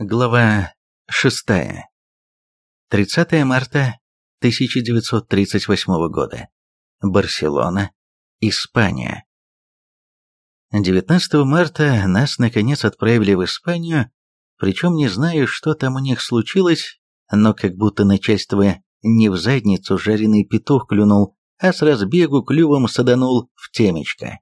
Глава 6. 30 марта 1938 года. Барселона, Испания. 19 марта нас наконец отправили в Испанию, причем не знаю, что там у них случилось, но как будто начальство не в задницу жареный петух клюнул, а с разбегу клювом саданул в темечко.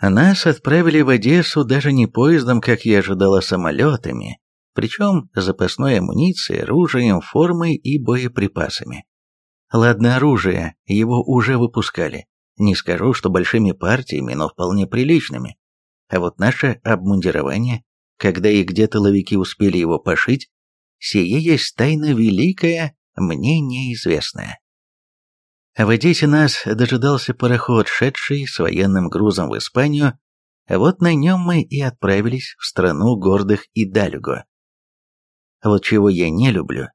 Нас отправили в Одессу даже не поездом, как я ожидала, самолетами, причем запасной амуницией, оружием, формой и боеприпасами. Ладно, оружие, его уже выпускали. Не скажу, что большими партиями, но вполне приличными. А вот наше обмундирование, когда и где-то ловики успели его пошить, сие есть тайна великая, мне неизвестная. А в Одессе нас дожидался пароход, шедший с военным грузом в Испанию, а вот на нем мы и отправились в страну гордых и Далюго. Вот чего я не люблю,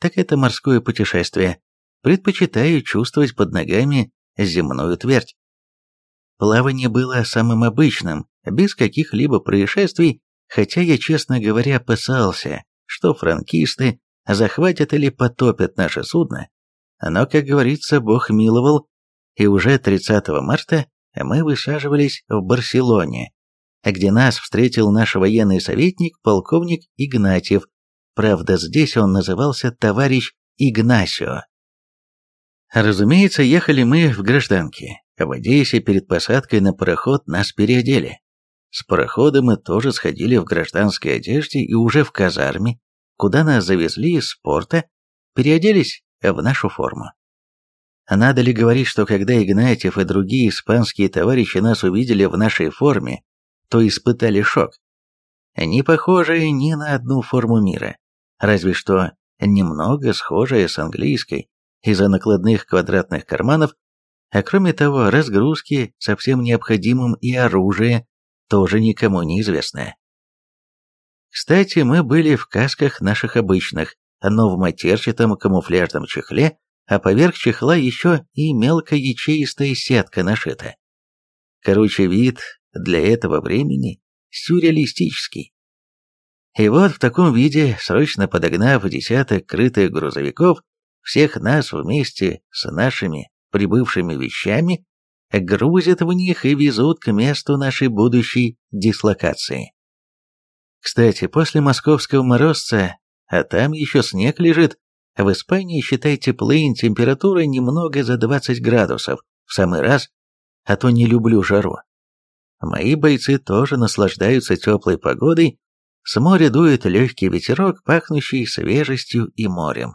так это морское путешествие. Предпочитаю чувствовать под ногами земную твердь. Плавание было самым обычным, без каких-либо происшествий, хотя я, честно говоря, опасался, что франкисты захватят или потопят наше судно, но, как говорится, Бог миловал, и уже 30 марта мы высаживались в Барселоне, где нас встретил наш военный советник, полковник Игнатьев. Правда, здесь он назывался товарищ Игнасио. Разумеется, ехали мы в гражданке. В Одессе перед посадкой на пароход нас переодели. С парохода мы тоже сходили в гражданской одежде и уже в казарме, куда нас завезли из порта, переоделись в нашу форму. Надо ли говорить, что когда Игнатьев и другие испанские товарищи нас увидели в нашей форме, то испытали шок. Не похожие ни на одну форму мира, разве что немного схожая с английской из-за накладных квадратных карманов, а кроме того разгрузки со всем необходимым и оружие тоже никому не известное. Кстати, мы были в касках наших обычных, но в матерчатом камуфляжном чехле, а поверх чехла еще и мелкоячеистая сетка нашита. Короче, вид для этого времени сюрреалистический. И вот в таком виде, срочно подогнав десяток крытых грузовиков, всех нас вместе с нашими прибывшими вещами грузят в них и везут к месту нашей будущей дислокации. Кстати, после московского морозца а там еще снег лежит. В Испании, считайте, плынь, температура немного за 20 градусов, в самый раз, а то не люблю жару. Мои бойцы тоже наслаждаются теплой погодой, с моря дует легкий ветерок, пахнущий свежестью и морем.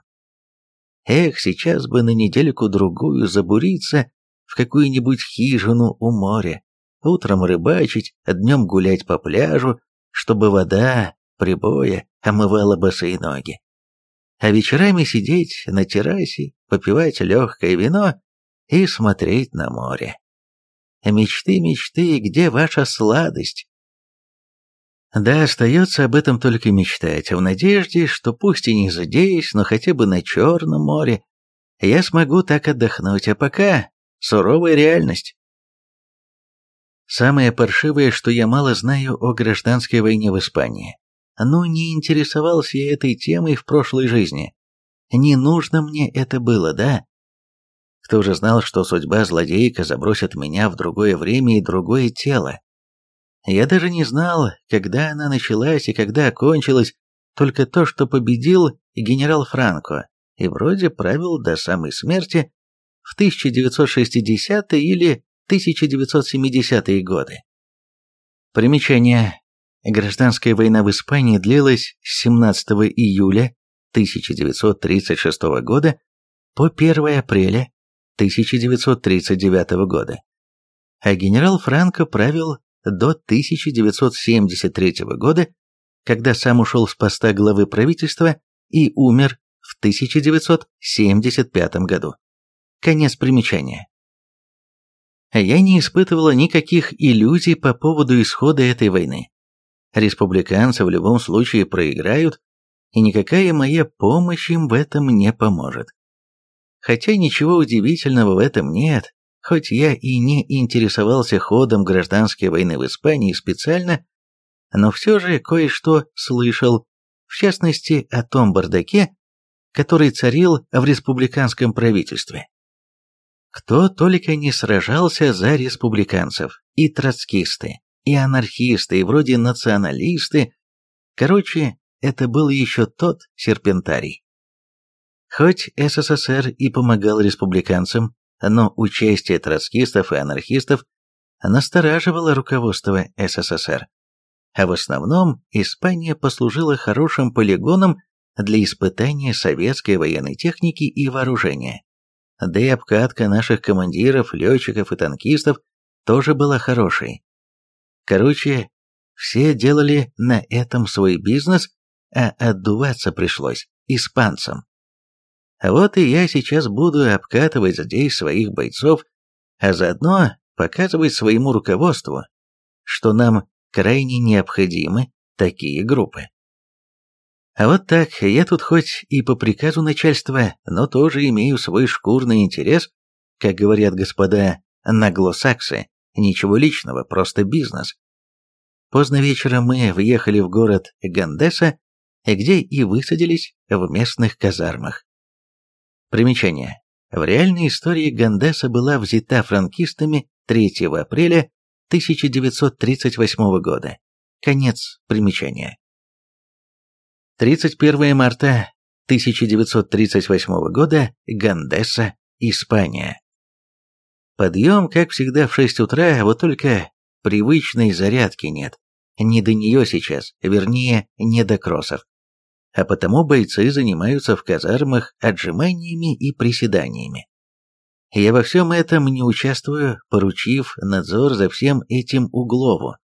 Эх, сейчас бы на недельку-другую забуриться в какую-нибудь хижину у моря, утром рыбачить, днем гулять по пляжу, чтобы вода прибоя омывала босые ноги. А вечерами сидеть на террасе, попивать легкое вино и смотреть на море. Мечты, мечты, где ваша сладость? Да, остается об этом только мечтать, в надежде, что пусть и не здесь, но хотя бы на Черном море, я смогу так отдохнуть, а пока суровая реальность. Самое паршивое, что я мало знаю о гражданской войне в Испании но не интересовался я этой темой в прошлой жизни. Не нужно мне это было, да? Кто же знал, что судьба злодейка забросит меня в другое время и другое тело? Я даже не знал, когда она началась и когда окончилась, только то, что победил генерал Франко и вроде правил до самой смерти в 1960-е или 1970-е годы. Примечание. Гражданская война в Испании длилась с 17 июля 1936 года по 1 апреля 1939 года, а генерал Франко правил до 1973 года, когда сам ушел с поста главы правительства и умер в 1975 году. Конец примечания. Я не испытывала никаких иллюзий по поводу исхода этой войны. Республиканцы в любом случае проиграют, и никакая моя помощь им в этом не поможет. Хотя ничего удивительного в этом нет, хоть я и не интересовался ходом гражданской войны в Испании специально, но все же кое-что слышал в частности о том бардаке, который царил в республиканском правительстве. Кто только не сражался за республиканцев, и троцкисты, и анархисты, и вроде националисты. Короче, это был еще тот серпентарий. Хоть СССР и помогал республиканцам, но участие троцкистов и анархистов настораживало руководство СССР. А в основном Испания послужила хорошим полигоном для испытания советской военной техники и вооружения. Да и обкатка наших командиров, летчиков и танкистов тоже была хорошей. Короче, все делали на этом свой бизнес, а отдуваться пришлось испанцам. Вот и я сейчас буду обкатывать здесь своих бойцов, а заодно показывать своему руководству, что нам крайне необходимы такие группы. А вот так, я тут хоть и по приказу начальства, но тоже имею свой шкурный интерес, как говорят господа наглосаксы, ничего личного, просто бизнес. Поздно вечером мы въехали в город Гандеса, где и высадились в местных казармах. Примечание. В реальной истории Гандеса была взята франкистами 3 апреля 1938 года. Конец примечания. 31 марта 1938 года, Гандеса, Испания. Подъем, как всегда, в 6 утра, а вот только привычной зарядки нет. Не до нее сейчас, вернее, не до кроссов а потому бойцы занимаются в казармах отжиманиями и приседаниями. Я во всем этом не участвую, поручив надзор за всем этим Углову.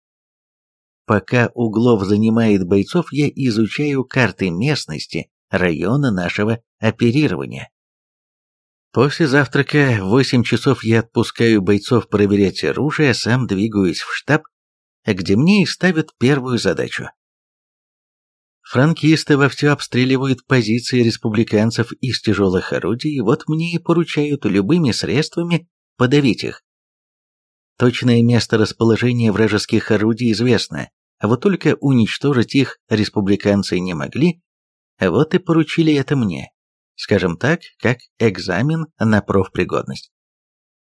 Пока Углов занимает бойцов, я изучаю карты местности, района нашего оперирования. После завтрака в 8 часов я отпускаю бойцов проверять оружие, а сам двигаюсь в штаб, где мне и ставят первую задачу Франкисты вовсю обстреливают позиции республиканцев из тяжелых орудий, вот мне и поручают любыми средствами подавить их. Точное место расположения вражеских орудий известно, а вот только уничтожить их республиканцы не могли, а вот и поручили это мне, скажем так, как экзамен на профпригодность.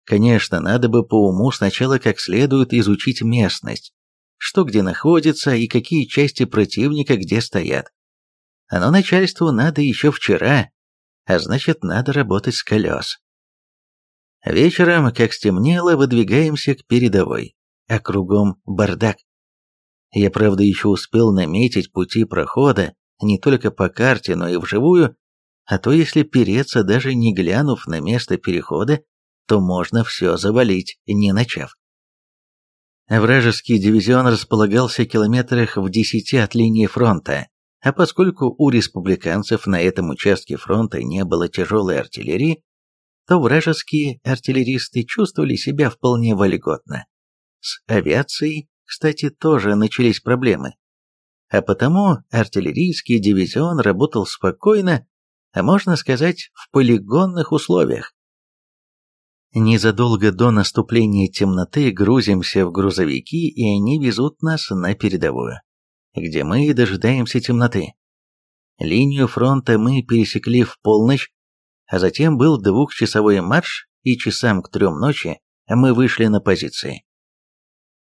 Конечно, надо бы по уму сначала как следует изучить местность, что где находится и какие части противника где стоят. Но начальству надо еще вчера, а значит надо работать с колес. Вечером, как стемнело, выдвигаемся к передовой, а кругом бардак. Я, правда, еще успел наметить пути прохода не только по карте, но и вживую, а то если переться, даже не глянув на место перехода, то можно все завалить, не начав. Вражеский дивизион располагался километрах в десяти от линии фронта, а поскольку у республиканцев на этом участке фронта не было тяжелой артиллерии, то вражеские артиллеристы чувствовали себя вполне вольготно. С авиацией, кстати, тоже начались проблемы. А потому артиллерийский дивизион работал спокойно, можно сказать, в полигонных условиях. Незадолго до наступления темноты грузимся в грузовики, и они везут нас на передовую, где мы и дожидаемся темноты. Линию фронта мы пересекли в полночь, а затем был двухчасовой марш, и часам к трем ночи мы вышли на позиции.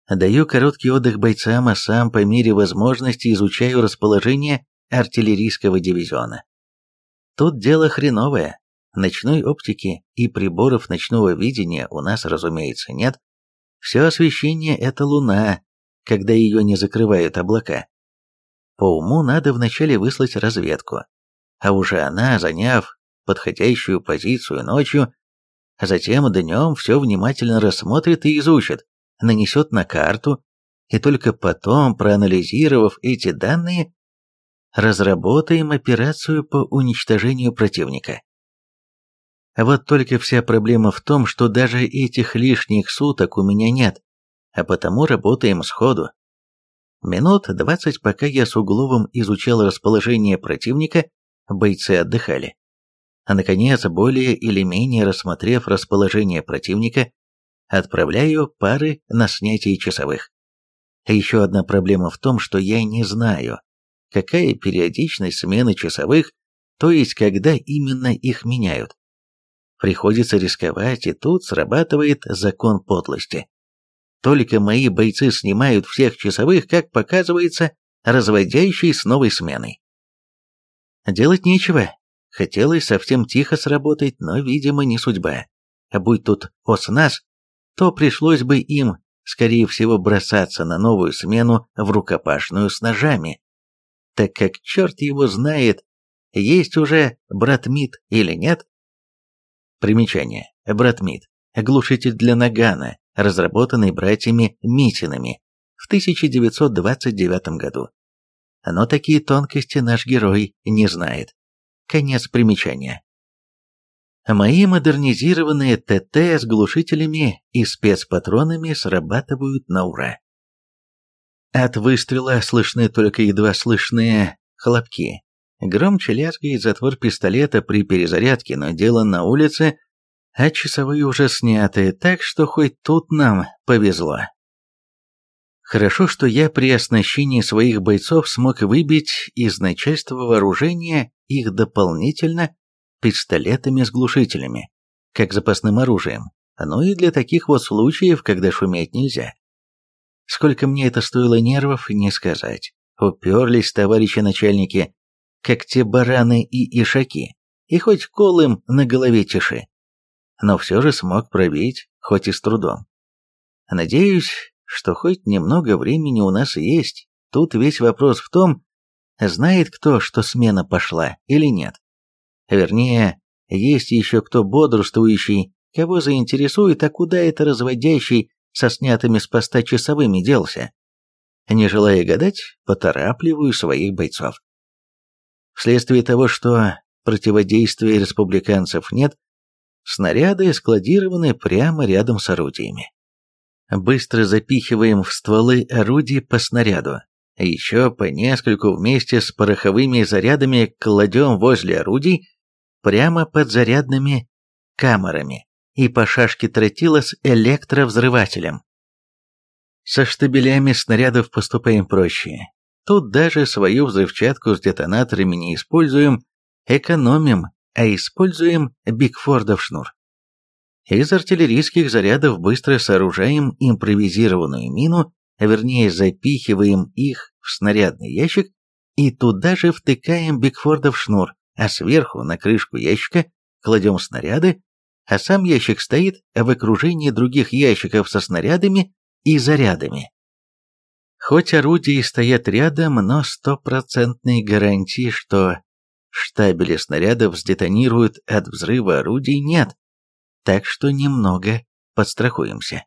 Даю короткий отдых бойцам, а сам по мере возможности изучаю расположение артиллерийского дивизиона. Тут дело хреновое, Ночной оптики и приборов ночного видения у нас, разумеется, нет. Все освещение – это луна, когда ее не закрывают облака. По уму надо вначале выслать разведку, а уже она, заняв подходящую позицию ночью, а затем днем все внимательно рассмотрит и изучит, нанесет на карту, и только потом, проанализировав эти данные, разработаем операцию по уничтожению противника. А вот только вся проблема в том, что даже этих лишних суток у меня нет, а потому работаем сходу. Минут двадцать, пока я с Угловым изучал расположение противника, бойцы отдыхали. А наконец, более или менее рассмотрев расположение противника, отправляю пары на снятие часовых. Еще одна проблема в том, что я не знаю, какая периодичность смены часовых, то есть когда именно их меняют. Приходится рисковать, и тут срабатывает закон подлости. Только мои бойцы снимают всех часовых, как показывается, разводящий с новой сменой. Делать нечего. Хотелось совсем тихо сработать, но, видимо, не судьба. А будь тут ОСНАС, то пришлось бы им, скорее всего, бросаться на новую смену в рукопашную с ножами. Так как черт его знает, есть уже братмит или нет. Примечание. Братмит. Глушитель для нагана, разработанный братьями Митинами в 1929 году. Но такие тонкости наш герой не знает. Конец примечания. Мои модернизированные ТТ с глушителями и спецпатронами срабатывают на ура. От выстрела слышны только едва слышные хлопки. Громче лязгает затвор пистолета при перезарядке, но дело на улице, а часовые уже сняты, так что хоть тут нам повезло. Хорошо, что я при оснащении своих бойцов смог выбить из начальства вооружения их дополнительно пистолетами с глушителями, как запасным оружием, ну и для таких вот случаев, когда шуметь нельзя. Сколько мне это стоило нервов, не сказать. Уперлись товарищи начальники, как те бараны и ишаки, и хоть колым на голове тиши. Но все же смог пробить, хоть и с трудом. Надеюсь, что хоть немного времени у нас есть. Тут весь вопрос в том, знает кто, что смена пошла или нет. Вернее, есть еще кто бодрствующий, кого заинтересует, а куда это разводящий со снятыми с поста часовыми делся. Не желая гадать, поторапливаю своих бойцов. Вследствие того, что противодействия республиканцев нет, снаряды складированы прямо рядом с орудиями. Быстро запихиваем в стволы орудий по снаряду. Еще по нескольку вместе с пороховыми зарядами кладем возле орудий, прямо под зарядными камерами и по шашке тротила с электровзрывателем. Со штабелями снарядов поступаем проще. Тут даже свою взрывчатку с детонаторами не используем, экономим, а используем Бикфордов шнур. Из артиллерийских зарядов быстро сооружаем импровизированную мину, вернее запихиваем их в снарядный ящик и туда же втыкаем Бикфордов шнур, а сверху на крышку ящика кладем снаряды, а сам ящик стоит в окружении других ящиков со снарядами и зарядами. Хоть орудия стоят рядом, но стопроцентной гарантии, что штабели снарядов сдетонируют от взрыва орудий, нет. Так что немного подстрахуемся.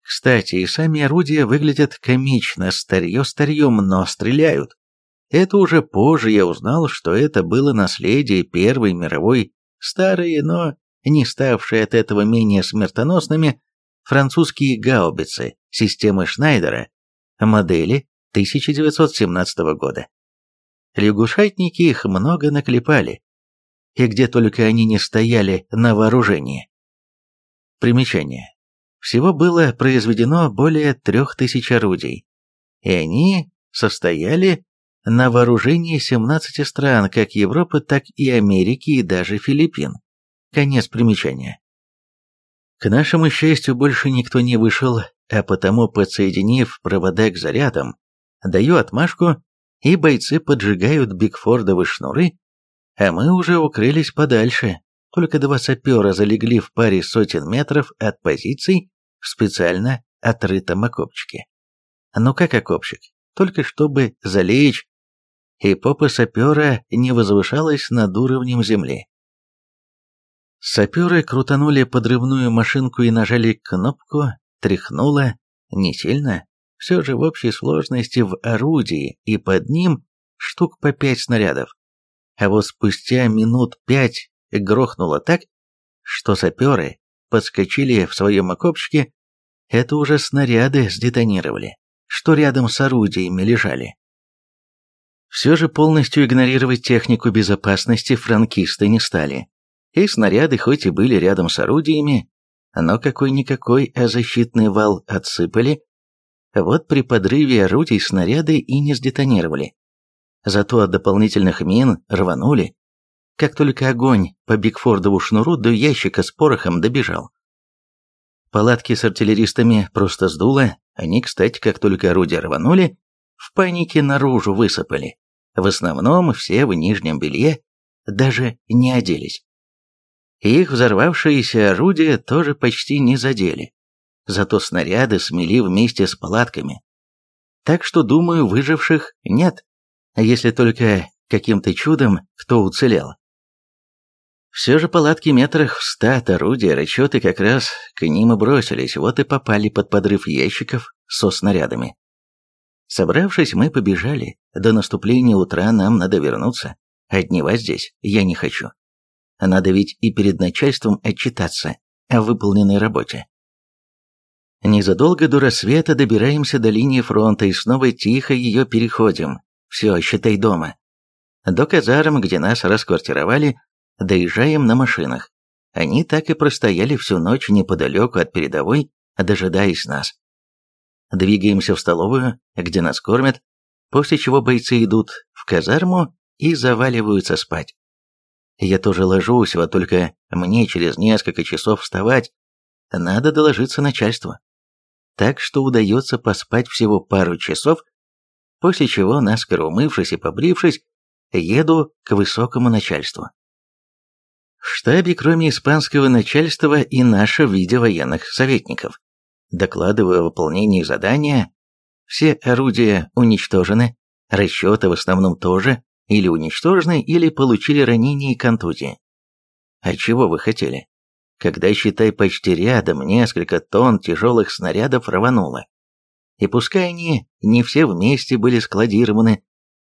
Кстати, и сами орудия выглядят комично, старье старьем, но стреляют. Это уже позже я узнал, что это было наследие Первой мировой, старые, но не ставшие от этого менее смертоносными, французские гаубицы системы Шнайдера, модели 1917 года. Лягушатники их много наклепали, и где только они не стояли на вооружении. Примечание. Всего было произведено более трех тысяч орудий, и они состояли на вооружении 17 стран, как Европы, так и Америки и даже Филиппин. Конец примечания. К нашему счастью, больше никто не вышел, а потому, подсоединив провода к зарядам, даю отмашку, и бойцы поджигают Бигфордовы шнуры, а мы уже укрылись подальше, только два сапера залегли в паре сотен метров от позиций в специально отрытом окопчике. Ну как окопчик? Только чтобы залечь, и попа сапера не возвышалась над уровнем земли. Саперы крутанули подрывную машинку и нажали кнопку, тряхнуло, не сильно, все же в общей сложности в орудии и под ним штук по пять снарядов. А вот спустя минут пять грохнуло так, что саперы подскочили в своем окопчике, это уже снаряды сдетонировали, что рядом с орудиями лежали. Все же полностью игнорировать технику безопасности франкисты не стали и снаряды хоть и были рядом с орудиями, но какой-никакой, а защитный вал отсыпали. Вот при подрыве орудий снаряды и не сдетонировали. Зато от дополнительных мин рванули, как только огонь по Бигфордову шнуру до ящика с порохом добежал. Палатки с артиллеристами просто сдуло, они, кстати, как только орудия рванули, в панике наружу высыпали. В основном все в нижнем белье, даже не оделись. Их взорвавшиеся орудия тоже почти не задели. Зато снаряды смели вместе с палатками. Так что, думаю, выживших нет, если только каким-то чудом кто уцелел. Все же палатки метрах в ста от орудия, расчеты как раз к ним и бросились, вот и попали под подрыв ящиков со снарядами. Собравшись, мы побежали. До наступления утра нам надо вернуться. Однева здесь я не хочу. Надо ведь и перед начальством отчитаться о выполненной работе. Незадолго до рассвета добираемся до линии фронта и снова тихо ее переходим. Все, считай дома. До казарм, где нас расквартировали, доезжаем на машинах. Они так и простояли всю ночь неподалеку от передовой, дожидаясь нас. Двигаемся в столовую, где нас кормят, после чего бойцы идут в казарму и заваливаются спать. Я тоже ложусь, вот только мне через несколько часов вставать, надо доложиться начальству. Так что удается поспать всего пару часов, после чего, наскоро умывшись и побрившись, еду к высокому начальству. В штабе, кроме испанского начальства, и наше в виде военных советников. Докладываю о выполнении задания. Все орудия уничтожены, расчеты в основном тоже или уничтожены, или получили ранения и контузии. А чего вы хотели? Когда, считай, почти рядом несколько тонн тяжелых снарядов рвануло. И пускай они не все вместе были складированы,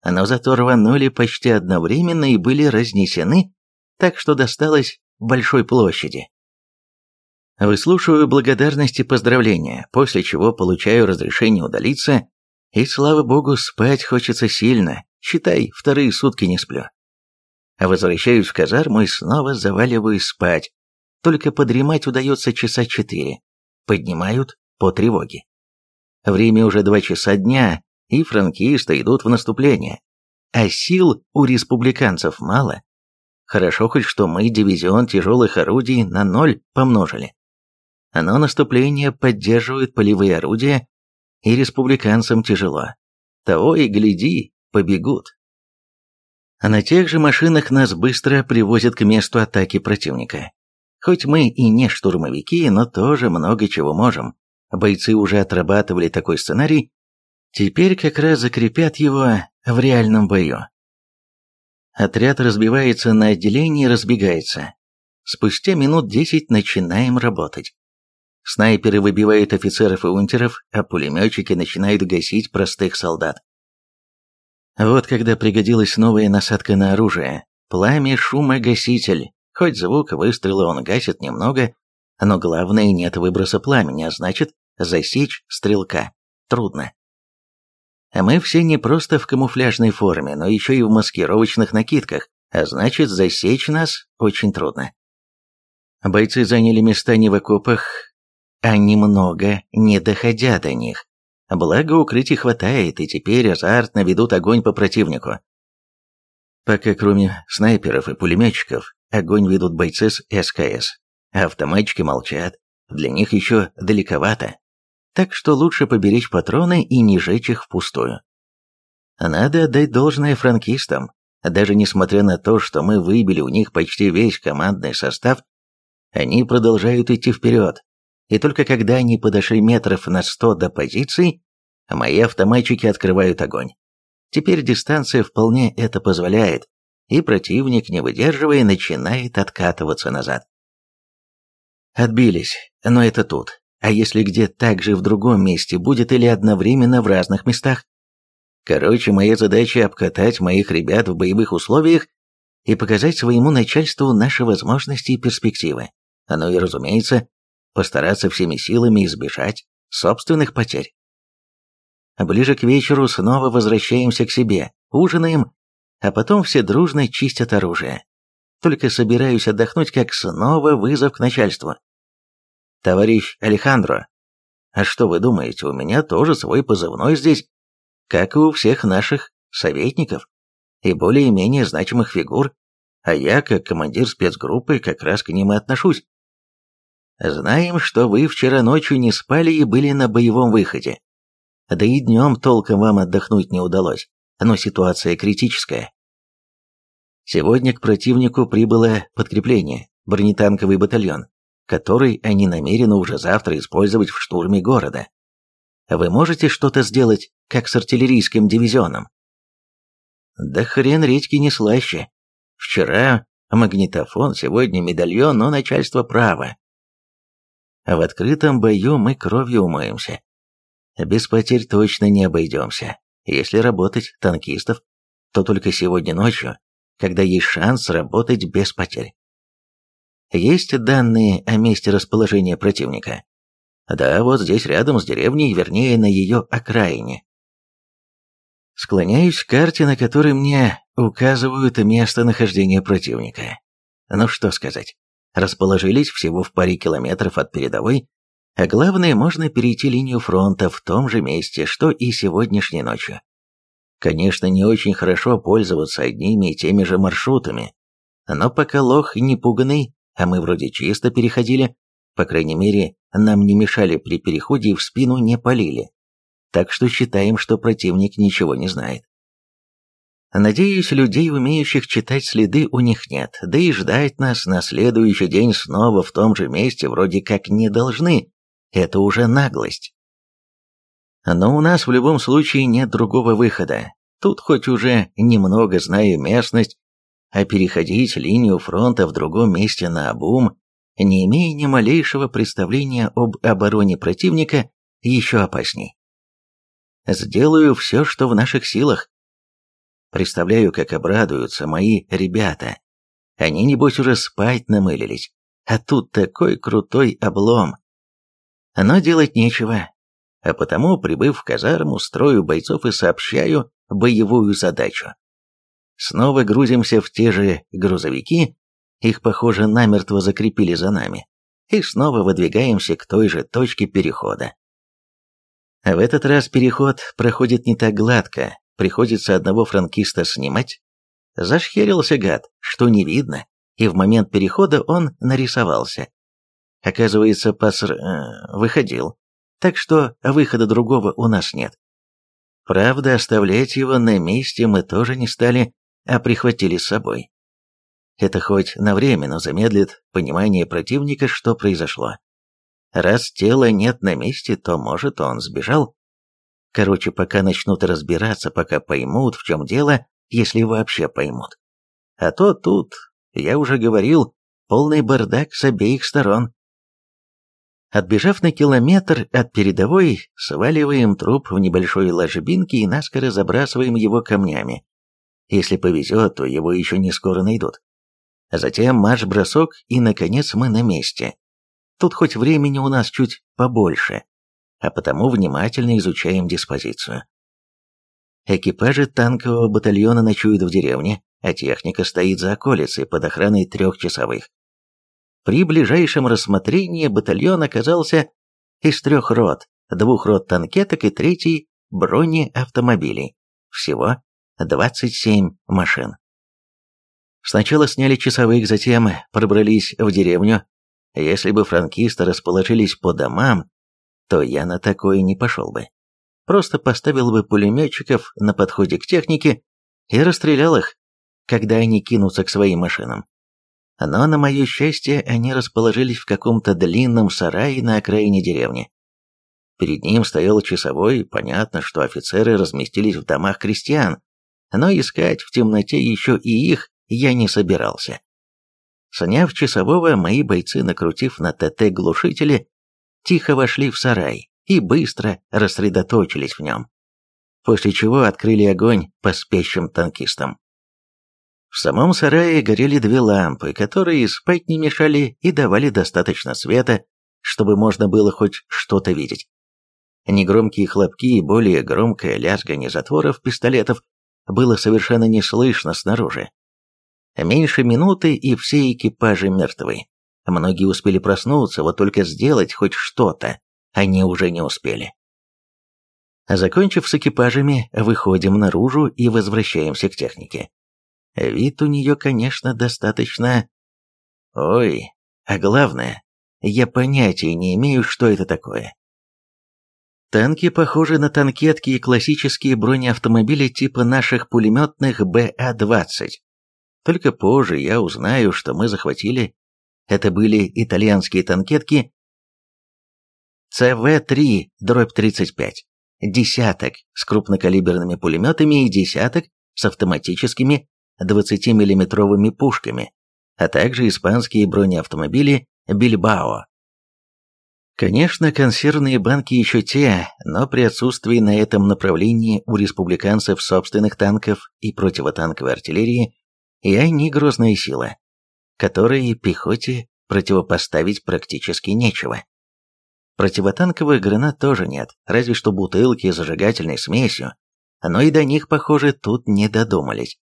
но зато рванули почти одновременно и были разнесены так что досталось большой площади. Выслушиваю благодарности и поздравления, после чего получаю разрешение удалиться, и, слава богу, спать хочется сильно, считай, вторые сутки не сплю. А возвращаюсь в казарму и снова заваливаюсь спать, только подремать удается часа четыре, поднимают по тревоге. Время уже два часа дня, и франкисты идут в наступление, а сил у республиканцев мало, Хорошо хоть, что мы дивизион тяжелых орудий на ноль помножили. Но наступление поддерживают полевые орудия, и республиканцам тяжело. Того и гляди, побегут. А на тех же машинах нас быстро привозят к месту атаки противника. Хоть мы и не штурмовики, но тоже много чего можем. Бойцы уже отрабатывали такой сценарий, теперь как раз закрепят его в реальном бою. Отряд разбивается на отделения и разбегается. Спустя минут десять начинаем работать. Снайперы выбивают офицеров и унтеров, а пулеметчики начинают гасить простых солдат. Вот когда пригодилась новая насадка на оружие. Пламя шумогаситель. Хоть звук выстрела он гасит немного, но главное нет выброса пламени, а значит засечь стрелка трудно. А мы все не просто в камуфляжной форме, но еще и в маскировочных накидках, а значит засечь нас очень трудно. Бойцы заняли места не в окопах, а немного не доходя до них. Благо укрытий хватает, и теперь азартно ведут огонь по противнику. Пока кроме снайперов и пулеметчиков, огонь ведут бойцы с СКС. Автоматчики молчат, для них еще далековато так что лучше поберечь патроны и не жечь их впустую. Надо отдать должное франкистам, даже несмотря на то, что мы выбили у них почти весь командный состав, они продолжают идти вперед, и только когда они подошли метров на сто до позиций, мои автоматчики открывают огонь. Теперь дистанция вполне это позволяет, и противник, не выдерживая, начинает откатываться назад. Отбились, но это тут. А если где также в другом месте будет или одновременно в разных местах? Короче, моя задача обкатать моих ребят в боевых условиях и показать своему начальству наши возможности и перспективы. Ну и, разумеется, постараться всеми силами избежать собственных потерь. Ближе к вечеру снова возвращаемся к себе, ужинаем, а потом все дружно чистят оружие. Только собираюсь отдохнуть, как снова вызов к начальству. «Товарищ Алехандро, а что вы думаете, у меня тоже свой позывной здесь, как и у всех наших советников?» и более-менее значимых фигур, а я, как командир спецгруппы, как раз к ним и отношусь. Знаем, что вы вчера ночью не спали и были на боевом выходе. Да и днем толком вам отдохнуть не удалось, но ситуация критическая. Сегодня к противнику прибыло подкрепление, бронетанковый батальон, который они намерены уже завтра использовать в штурме города. Вы можете что-то сделать, как с артиллерийским дивизионом? Да хрен редьки не слаще. Вчера магнитофон, сегодня медальон, но начальство право. В открытом бою мы кровью умоемся. Без потерь точно не обойдемся. Если работать танкистов, то только сегодня ночью, когда есть шанс работать без потерь. Есть данные о месте расположения противника? Да, вот здесь рядом с деревней, вернее, на ее окраине. Склоняюсь к карте, на которой мне указывают местонахождение противника. Ну что сказать, расположились всего в паре километров от передовой, а главное, можно перейти линию фронта в том же месте, что и сегодняшней ночью. Конечно, не очень хорошо пользоваться одними и теми же маршрутами, но пока лох не пуганный, а мы вроде чисто переходили, по крайней мере, нам не мешали при переходе и в спину не полили. Так что считаем, что противник ничего не знает. Надеюсь, людей, умеющих читать следы, у них нет, да и ждать нас на следующий день снова в том же месте вроде как не должны. Это уже наглость. Но у нас в любом случае нет другого выхода. Тут хоть уже немного знаю местность, а переходить линию фронта в другом месте на обум, не имея ни малейшего представления об обороне противника, еще опасней. Сделаю все, что в наших силах. Представляю, как обрадуются мои ребята. Они, небось, уже спать намылились, а тут такой крутой облом. Но делать нечего, а потому, прибыв в казарму, строю бойцов и сообщаю боевую задачу. Снова грузимся в те же грузовики, их, похоже, намертво закрепили за нами, и снова выдвигаемся к той же точке перехода. В этот раз переход проходит не так гладко, приходится одного франкиста снимать. Зашхерился гад, что не видно, и в момент перехода он нарисовался. Оказывается, паср... Э, выходил, так что выхода другого у нас нет. Правда, оставлять его на месте мы тоже не стали, а прихватили с собой. Это хоть на время, но замедлит понимание противника, что произошло. Раз тела нет на месте, то, может, он сбежал. Короче, пока начнут разбираться, пока поймут, в чем дело, если вообще поймут. А то тут, я уже говорил, полный бардак с обеих сторон. Отбежав на километр от передовой, сваливаем труп в небольшой ложбинке и наскоро забрасываем его камнями. Если повезет, то его еще не скоро найдут. Затем марш-бросок, и, наконец, мы на месте. Тут хоть времени у нас чуть побольше, а потому внимательно изучаем диспозицию. Экипажи танкового батальона ночуют в деревне, а техника стоит за околицей под охраной трех часовых. При ближайшем рассмотрении батальон оказался из трех рот, двух рот танкеток и третий бронеавтомобилей. Всего 27 машин. Сначала сняли часовых, затем пробрались в деревню. Если бы франкисты расположились по домам, то я на такое не пошел бы. Просто поставил бы пулеметчиков на подходе к технике и расстрелял их, когда они кинутся к своим машинам. Но, на мое счастье, они расположились в каком-то длинном сарае на окраине деревни. Перед ним стоял часовой, понятно, что офицеры разместились в домах крестьян, но искать в темноте еще и их я не собирался. Сняв часового, мои бойцы, накрутив на ТТ глушители, тихо вошли в сарай и быстро рассредоточились в нем, после чего открыли огонь по спящим танкистам. В самом сарае горели две лампы, которые спать не мешали и давали достаточно света, чтобы можно было хоть что-то видеть. Негромкие хлопки и более громкое лязгание затворов пистолетов было совершенно не слышно снаружи. Меньше минуты, и все экипажи мертвы. Многие успели проснуться, вот только сделать хоть что-то они уже не успели. Закончив с экипажами, выходим наружу и возвращаемся к технике. Вид у нее, конечно, достаточно... Ой, а главное, я понятия не имею, что это такое. Танки похожи на танкетки и классические бронеавтомобили типа наших пулеметных БА-20. Только позже я узнаю, что мы захватили. Это были итальянские танкетки ЦВ-3 дробь 35, десяток с крупнокалиберными пулеметами и десяток с автоматическими 20-миллиметровыми пушками, а также испанские бронеавтомобили «Бильбао». Конечно, консервные банки еще те, но при отсутствии на этом направлении у республиканцев собственных танков и противотанковой артиллерии и они грозная сила, которой пехоте противопоставить практически нечего. Противотанковых гранат тоже нет, разве что бутылки с зажигательной смесью, но и до них, похоже, тут не додумались.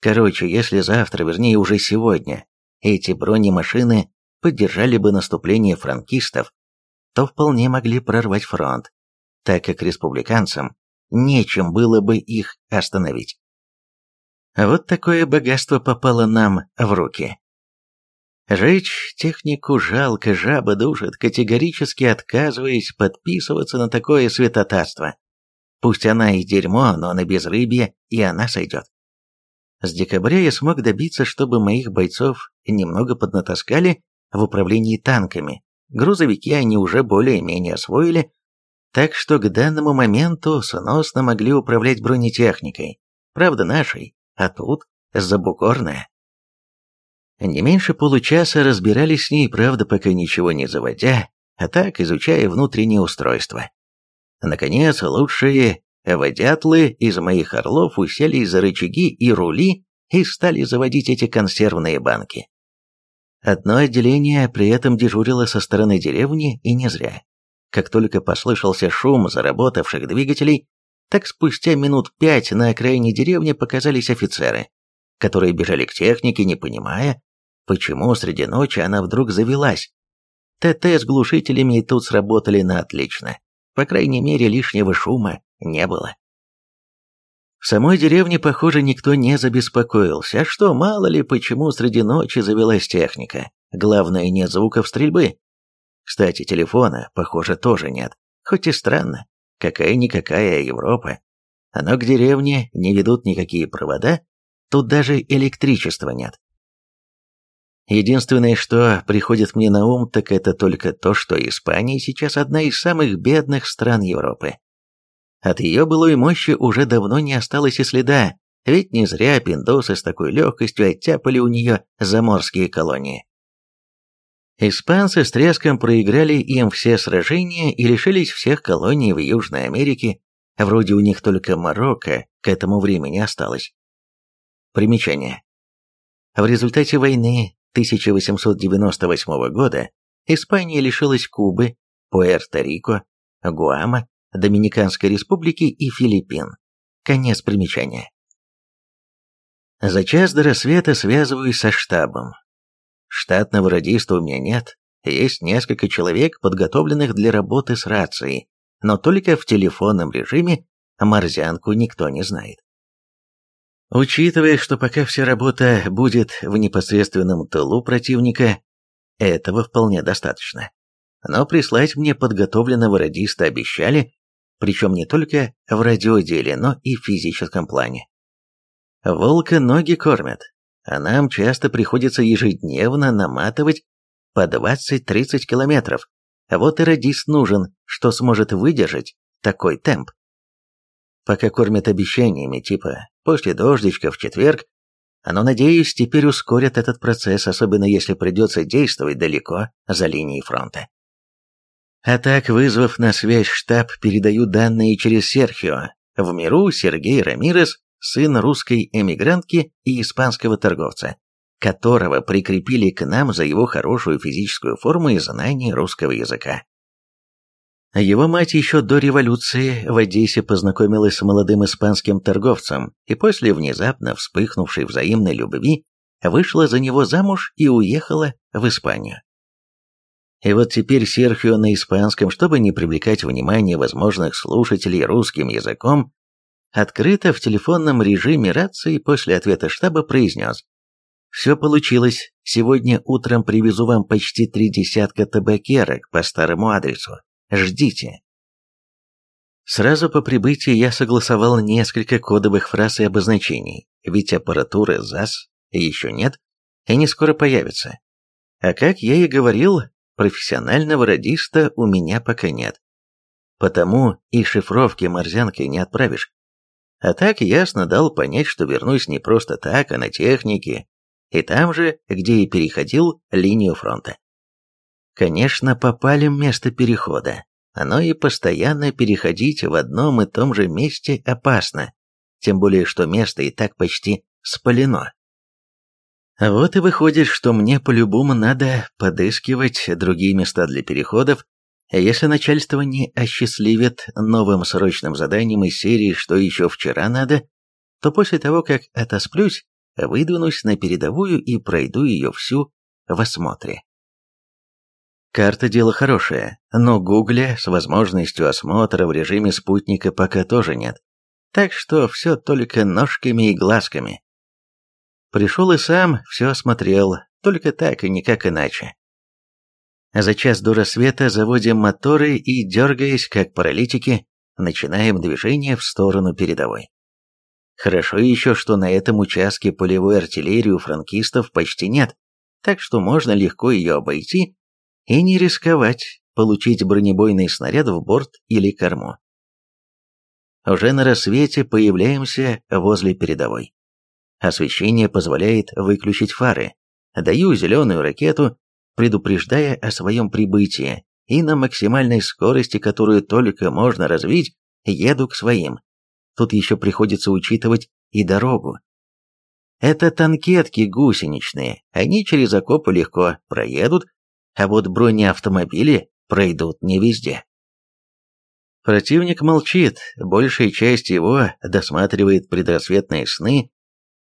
Короче, если завтра, вернее уже сегодня, эти бронемашины поддержали бы наступление франкистов, то вполне могли прорвать фронт, так как республиканцам нечем было бы их остановить. Вот такое богатство попало нам в руки. Жечь технику жалко, жаба душит, категорически отказываясь подписываться на такое святотатство. Пусть она и дерьмо, но на безрыбье и она сойдет. С декабря я смог добиться, чтобы моих бойцов немного поднатаскали в управлении танками. Грузовики они уже более-менее освоили, так что к данному моменту сносно могли управлять бронетехникой. Правда, нашей, а тут забукорная. Не меньше получаса разбирались с ней, правда, пока ничего не заводя, а так изучая внутреннее устройство. Наконец, лучшие водятлы из моих орлов уселись за рычаги и рули и стали заводить эти консервные банки. Одно отделение при этом дежурило со стороны деревни, и не зря. Как только послышался шум заработавших двигателей, так спустя минут пять на окраине деревни показались офицеры, которые бежали к технике, не понимая, почему среди ночи она вдруг завелась. ТТ с глушителями тут сработали на отлично. По крайней мере, лишнего шума не было. В самой деревне, похоже, никто не забеспокоился. А что, мало ли, почему среди ночи завелась техника. Главное, нет звуков стрельбы. Кстати, телефона, похоже, тоже нет. Хоть и странно. Какая-никакая Европа. Но к деревне не ведут никакие провода, тут даже электричества нет. Единственное, что приходит мне на ум, так это только то, что Испания сейчас одна из самых бедных стран Европы. От ее былой мощи уже давно не осталось и следа, ведь не зря пиндосы с такой легкостью оттяпали у нее заморские колонии. Испанцы с треском проиграли им все сражения и лишились всех колоний в Южной Америке, вроде у них только Марокко к этому времени осталось. Примечание. В результате войны 1898 года Испания лишилась Кубы, Пуэрто-Рико, Гуама, Доминиканской республики и Филиппин. Конец примечания. За час до рассвета связываюсь со штабом. Штатного радиста у меня нет, есть несколько человек, подготовленных для работы с рацией, но только в телефонном режиме, а морзянку никто не знает. Учитывая, что пока вся работа будет в непосредственном тылу противника, этого вполне достаточно. Но прислать мне подготовленного радиста обещали, причем не только в радиоделе, но и в физическом плане. Волка ноги кормят, а нам часто приходится ежедневно наматывать по 20-30 километров. Вот и радист нужен, что сможет выдержать такой темп. Пока кормят обещаниями, типа «после дождичка в четверг», но, надеюсь, теперь ускорят этот процесс, особенно если придется действовать далеко за линией фронта. А так, вызвав на связь штаб, передаю данные через Серхио. В миру Сергей Рамирес, сын русской эмигрантки и испанского торговца, которого прикрепили к нам за его хорошую физическую форму и знание русского языка. Его мать еще до революции в Одессе познакомилась с молодым испанским торговцем и после внезапно вспыхнувшей взаимной любви вышла за него замуж и уехала в Испанию. И вот теперь Серхио на испанском, чтобы не привлекать внимание возможных слушателей русским языком, открыто в телефонном режиме рации после ответа штаба произнес. «Все получилось. Сегодня утром привезу вам почти три десятка табакерок по старому адресу. Ждите». Сразу по прибытии я согласовал несколько кодовых фраз и обозначений, ведь аппаратуры ЗАС еще нет и не скоро появится. А как я и говорил, профессионального радиста у меня пока нет. Потому и шифровки морзянкой не отправишь. А так ясно дал понять, что вернусь не просто так, а на технике, и там же, где и переходил линию фронта. Конечно, попали в место перехода, но и постоянно переходить в одном и том же месте опасно, тем более что место и так почти спалено. Вот и выходит, что мне по-любому надо подыскивать другие места для переходов, если начальство не осчастливит новым срочным заданием из серии «Что еще вчера надо», то после того, как отосплюсь, выдвинусь на передовую и пройду ее всю в осмотре. Карта дело хорошее, но гугля с возможностью осмотра в режиме спутника пока тоже нет. Так что все только ножками и глазками. Пришел и сам все осмотрел, только так и никак иначе. За час до рассвета заводим моторы и, дергаясь как паралитики, начинаем движение в сторону передовой. Хорошо еще, что на этом участке полевой артиллерии у франкистов почти нет, так что можно легко ее обойти и не рисковать получить бронебойный снаряд в борт или корму. Уже на рассвете появляемся возле передовой. Освещение позволяет выключить фары. Даю зеленую ракету, предупреждая о своем прибытии, и на максимальной скорости, которую только можно развить, еду к своим. Тут еще приходится учитывать и дорогу. Это танкетки гусеничные, они через окопы легко проедут, а вот бронеавтомобили пройдут не везде. Противник молчит, большая часть его досматривает предрассветные сны,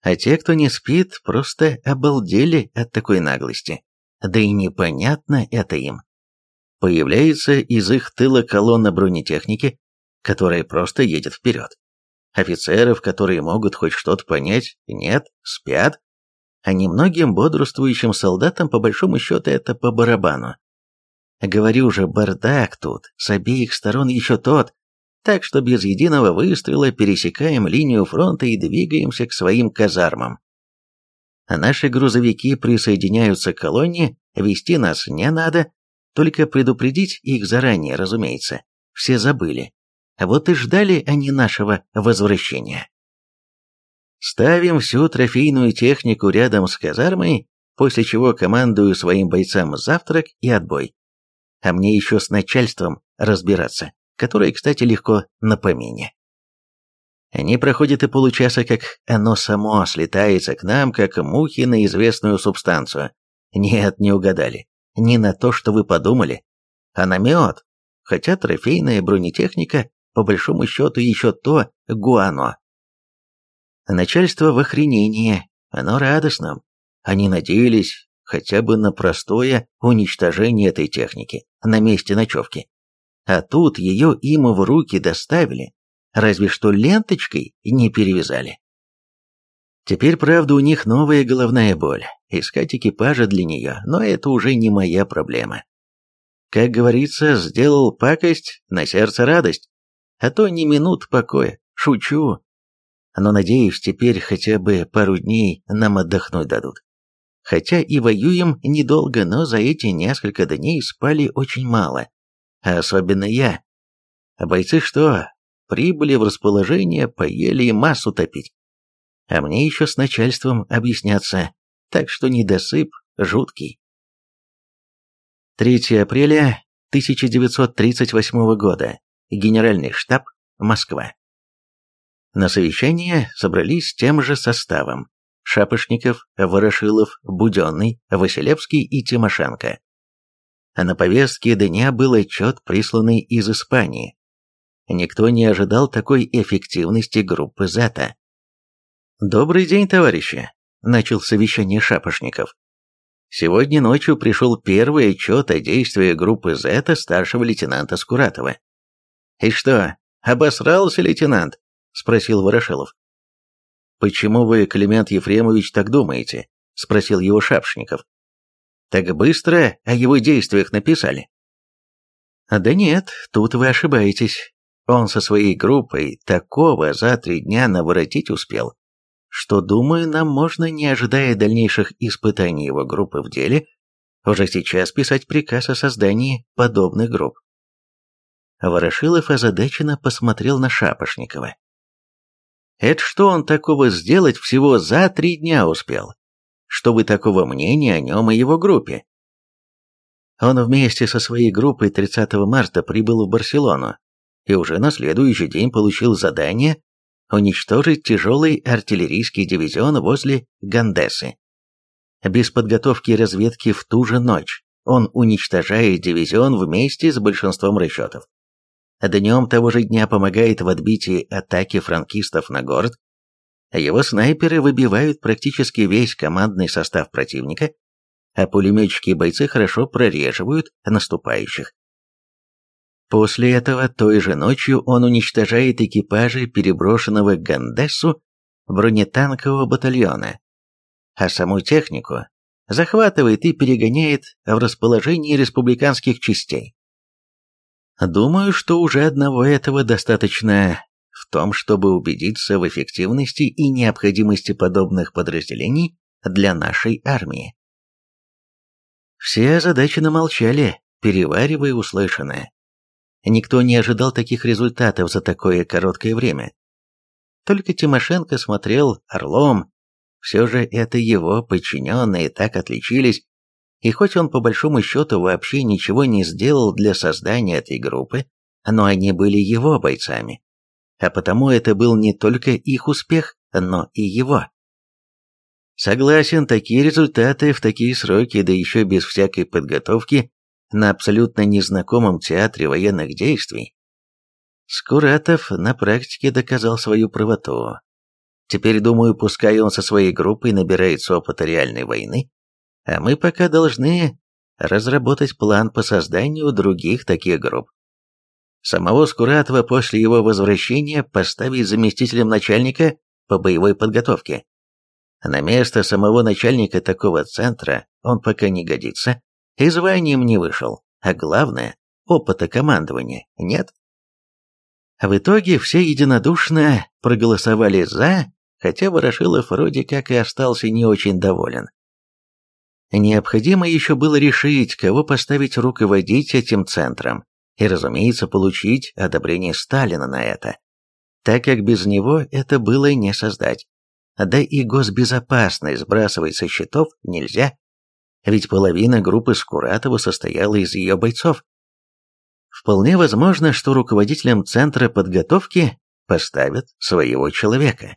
а те, кто не спит, просто обалдели от такой наглости. Да и непонятно это им. Появляется из их тыла колонна бронетехники, которая просто едет вперед. Офицеров, которые могут хоть что-то понять, нет, спят, а немногим бодрствующим солдатам по большому счету это по барабану. Говорю же, бардак тут, с обеих сторон еще тот, так что без единого выстрела пересекаем линию фронта и двигаемся к своим казармам. Наши грузовики присоединяются к колонне, вести нас не надо, только предупредить их заранее, разумеется. Все забыли. Вот и ждали они нашего возвращения. Ставим всю трофейную технику рядом с казармой, после чего командую своим бойцам завтрак и отбой. А мне еще с начальством разбираться, которое, кстати, легко на помине. Не проходит и получаса, как оно само слетается к нам, как мухи на известную субстанцию. Нет, не угадали. Не на то, что вы подумали, а на мед. Хотя трофейная бронетехника, по большому счету, еще то гуано. Начальство в охренении, оно радостным. Они надеялись хотя бы на простое уничтожение этой техники на месте ночевки. А тут ее им в руки доставили, разве что ленточкой не перевязали. Теперь, правда, у них новая головная боль, искать экипажа для нее, но это уже не моя проблема. Как говорится, сделал пакость, на сердце радость, а то ни минут покоя, шучу, но, надеюсь, теперь хотя бы пару дней нам отдохнуть дадут. Хотя и воюем недолго, но за эти несколько дней спали очень мало. А особенно я. А бойцы что, прибыли в расположение, поели и массу топить. А мне еще с начальством объясняться, так что недосып жуткий. 3 апреля 1938 года. Генеральный штаб, Москва. На совещание собрались тем же составом. Шапошников, Ворошилов, Буденный, Василевский и Тимошенко. А на повестке дня был отчет, присланный из Испании. Никто не ожидал такой эффективности группы «Зета». «Добрый день, товарищи!» – начал совещание Шапошников. Сегодня ночью пришел первый отчет о действии группы «Зета» старшего лейтенанта Скуратова. «И что, обосрался лейтенант?» — спросил Ворошилов. «Почему вы, Климент Ефремович, так думаете?» — спросил его Шапшников. «Так быстро о его действиях написали?» «Да нет, тут вы ошибаетесь. Он со своей группой такого за три дня наворотить успел, что, думаю, нам можно, не ожидая дальнейших испытаний его группы в деле, уже сейчас писать приказ о создании подобных групп. Ворошилов озадаченно посмотрел на Шапошникова. Это что он такого сделать всего за три дня успел? Что вы такого мнения о нем и его группе? Он вместе со своей группой 30 марта прибыл в Барселону и уже на следующий день получил задание уничтожить тяжелый артиллерийский дивизион возле Гандесы. Без подготовки и разведки в ту же ночь он уничтожает дивизион вместе с большинством расчетов. Днем того же дня помогает в отбитии атаки франкистов на город, его снайперы выбивают практически весь командный состав противника, а пулеметчики и бойцы хорошо прореживают наступающих. После этого той же ночью он уничтожает экипажи переброшенного к Гандессу бронетанкового батальона, а саму технику захватывает и перегоняет в расположении республиканских частей. Думаю, что уже одного этого достаточно в том, чтобы убедиться в эффективности и необходимости подобных подразделений для нашей армии. Все озадаченно молчали, переваривая услышанное. Никто не ожидал таких результатов за такое короткое время. Только Тимошенко смотрел орлом. Все же это его подчиненные так отличились, и хоть он по большому счету вообще ничего не сделал для создания этой группы, но они были его бойцами. А потому это был не только их успех, но и его. Согласен, такие результаты в такие сроки, да еще без всякой подготовки, на абсолютно незнакомом театре военных действий, Скуратов на практике доказал свою правоту. Теперь, думаю, пускай он со своей группой набирается опыта реальной войны, а мы пока должны разработать план по созданию других таких групп. Самого Скуратова после его возвращения поставить заместителем начальника по боевой подготовке. На место самого начальника такого центра он пока не годится, и званием не вышел, а главное, опыта командования нет. В итоге все единодушно проголосовали «за», хотя Ворошилов вроде как и остался не очень доволен. Необходимо еще было решить, кого поставить руководить этим центром, и, разумеется, получить одобрение Сталина на это, так как без него это было не создать. Да и госбезопасность сбрасывать со счетов нельзя ведь половина группы Скуратова состояла из ее бойцов. Вполне возможно, что руководителем центра подготовки поставят своего человека.